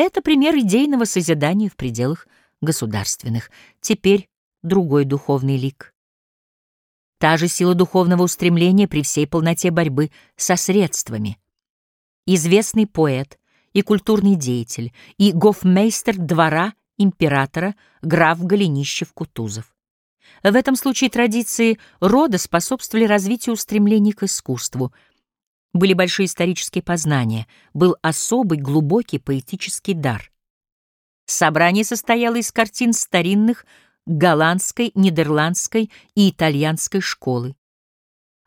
Это пример идейного созидания в пределах государственных. Теперь другой духовный лик. Та же сила духовного устремления при всей полноте борьбы со средствами. Известный поэт и культурный деятель, и гофмейстер двора императора граф Голенищев-Кутузов. В этом случае традиции рода способствовали развитию устремлений к искусству. Были большие исторические познания, был особый глубокий поэтический дар. Собрание состояло из картин старинных голландской, нидерландской и итальянской школы.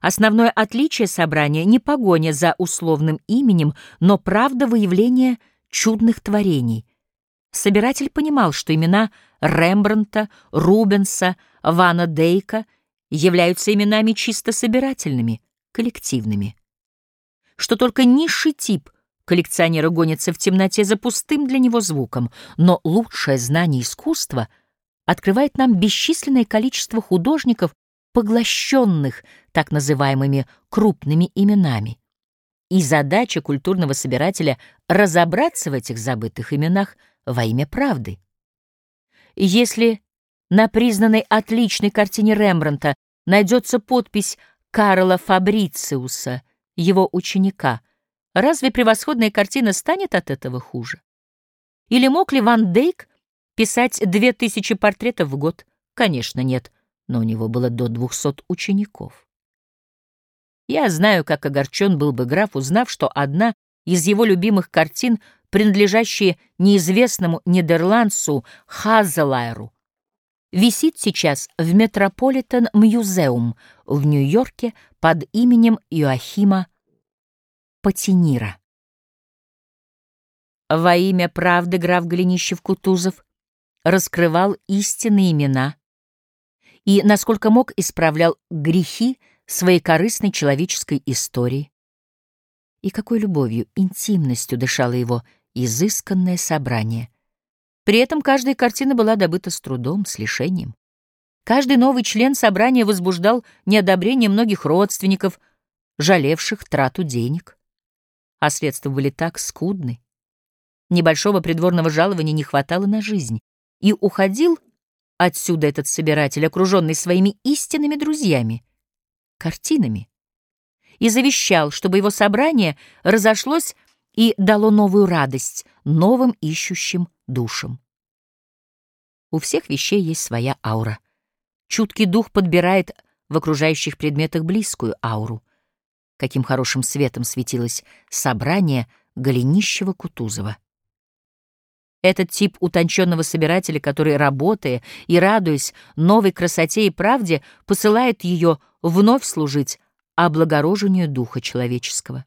Основное отличие собрания — не погоня за условным именем, но правда выявления чудных творений. Собиратель понимал, что имена Рембрандта, Рубенса, Вана Дейка являются именами чисто собирательными, коллективными. Что только низший тип коллекционера гонится в темноте за пустым для него звуком, но лучшее знание искусства открывает нам бесчисленное количество художников, поглощенных так называемыми крупными именами. И задача культурного собирателя — разобраться в этих забытых именах во имя правды. Если на признанной отличной картине Рембрандта найдется подпись Карла Фабрициуса, его ученика, разве превосходная картина станет от этого хуже? Или мог ли Ван Дейк писать две тысячи портретов в год? Конечно, нет, но у него было до двухсот учеников. Я знаю, как огорчен был бы граф, узнав, что одна из его любимых картин, принадлежащая неизвестному нидерландцу Хазелайру, висит сейчас в Метрополитен Мюзеум в Нью-Йорке под именем Иоахима Патинира. Во имя правды граф Голенищев-Кутузов раскрывал истинные имена и, насколько мог, исправлял грехи своей корыстной человеческой истории. И какой любовью, интимностью дышало его изысканное собрание. При этом каждая картина была добыта с трудом, с лишением. Каждый новый член собрания возбуждал неодобрение многих родственников, жалевших трату денег. А средства были так скудны. Небольшого придворного жалования не хватало на жизнь. И уходил отсюда этот собиратель, окруженный своими истинными друзьями — картинами, и завещал, чтобы его собрание разошлось и дало новую радость новым ищущим душам. У всех вещей есть своя аура. Чуткий дух подбирает в окружающих предметах близкую ауру. Каким хорошим светом светилось собрание Голенищева-Кутузова. Этот тип утонченного собирателя, который, работая и радуясь новой красоте и правде, посылает ее вновь служить облагорожению духа человеческого.